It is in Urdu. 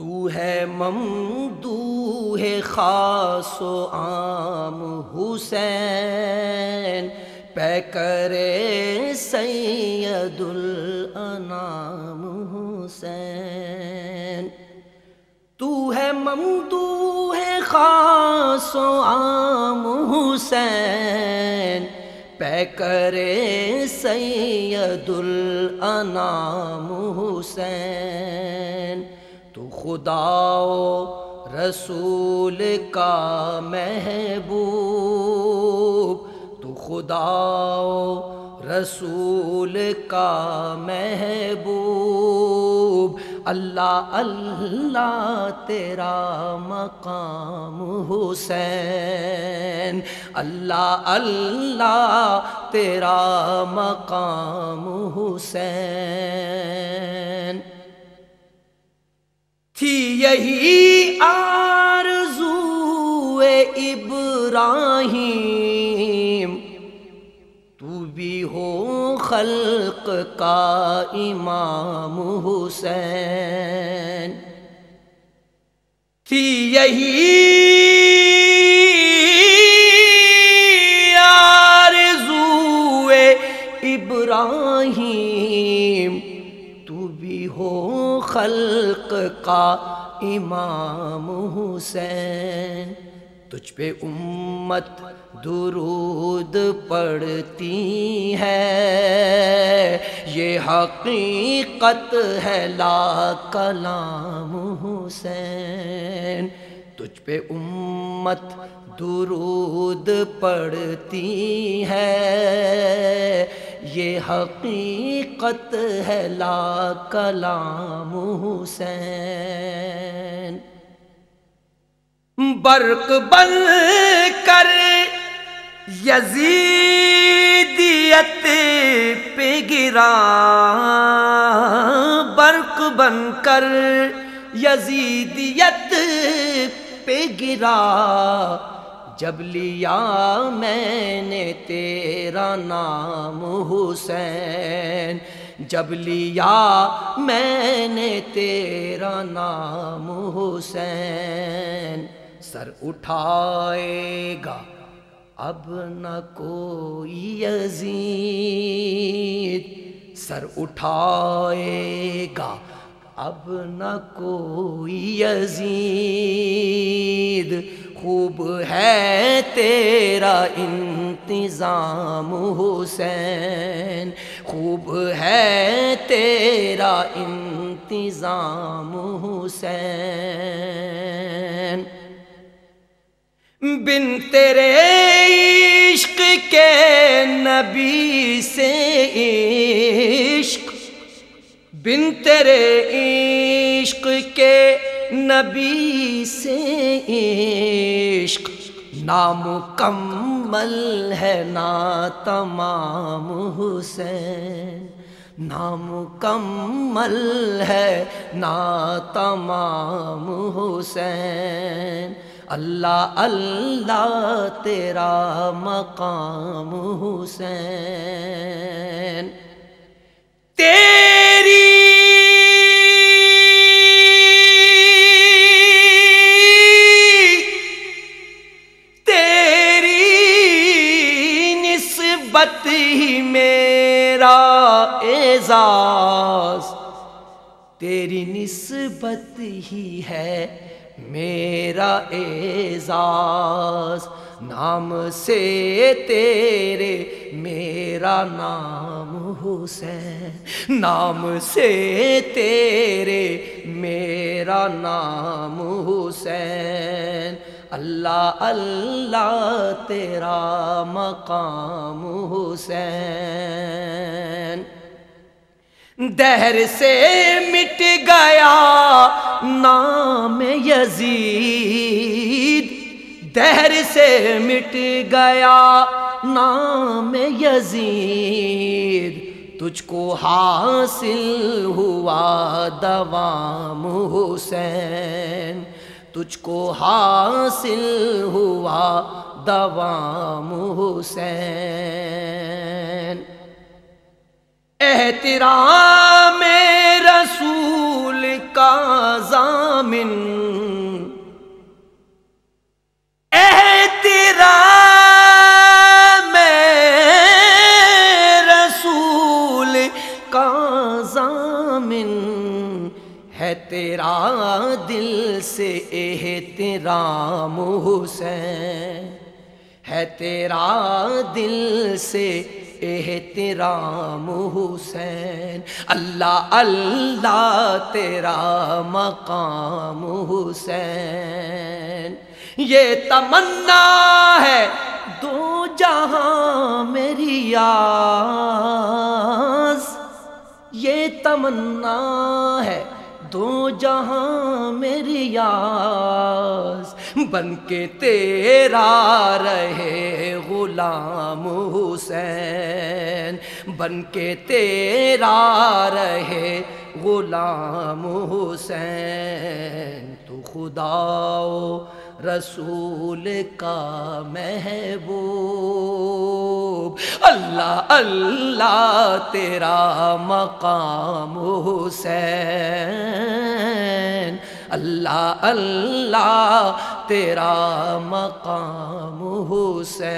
تو ہے ممدو ہے خاص و عام حسین پہ کرے سید الانام حسین۔ تو ہے ممدو ہے خاص و عام حسین پہ کرے سید الانام حسین۔ خدا و رسول کا محبوب، تو خدا و رسول کا محبوب۔ اللہ اللہ تیرا مقام حسین۔ اللہ اللہ تیرا مقام حسین۔ یہی آرزو ابراہیم۔ تو بھی ہو خلق کا امام حسین۔ تھی یہی آرزو ابراہیم۔ تو بھی ہو خلق کا امام حسین، تجھ پہ امت درود پڑتی ہے۔ یہ حقیقت ہے لا کلام حسین، تجھ پہ امت درود پڑتی ہے۔ یہ حقیقت ہے لا کلام حسین۔ برق بن کر یزیدیت پہ گرا۔ برق بن کر یزیدیت پہ گرا۔ جب لیا میں نے تیرا نام حسین، جب لیا میں نے تیرا نام حسین۔ سر اٹھائے گا، اب نہ کوئی یزید سر اٹھائے گا اب نہ کوئی یزید، خوب ہے تیرا انتظام حسین۔ خوب ہے تیرا انتظام حسین۔ بن تیرے عشق کے نبی سے عشق بن تیرے عشق کے نبی سے عشق۔ نامکمل ہے نا تمام حسین۔ نامکمل ہے نا تمام حسین۔ اللہ اللہ تیرا مقام حسین۔ تیری۔ تیری نسبت ہی میرا اعزاز۔ تیری نسبت ہی ہے میرا اعزاز، نام سے تیرے، میرا نام حسین، نام سے تیرے، میرا نام حسین۔ اللہ اللہ تیرا مقام حسین۔ دہر سے مٹ گیا، نام یزید۔ دہر سے مٹ گیا، نام یزید۔ تجھ کو حاصل ہوا دوام حسین۔ تجھ کو حاصل ہوا دوام حسین۔ احترام رسول کا ضامن۔ زامن تیرا میں رسول کا زامن ہے تیرا دل سے احترام حسین۔ ہے تیرا دل سے احترام حسین۔ اللہ اللہ، تیرا مقام حسین۔ یہ تمنا ہے دو جہاں میری آس یہ تمنا ہے دو جہاں میری یاس بن کے تیرا رہے غلام حسین۔ بن کے تیرا رہے غلام حسین۔ تو خدا و رسول کا محبوب۔ اللہ اللہ تیرا مقام حسین۔ اللہ اللہ تیرا مقام حسین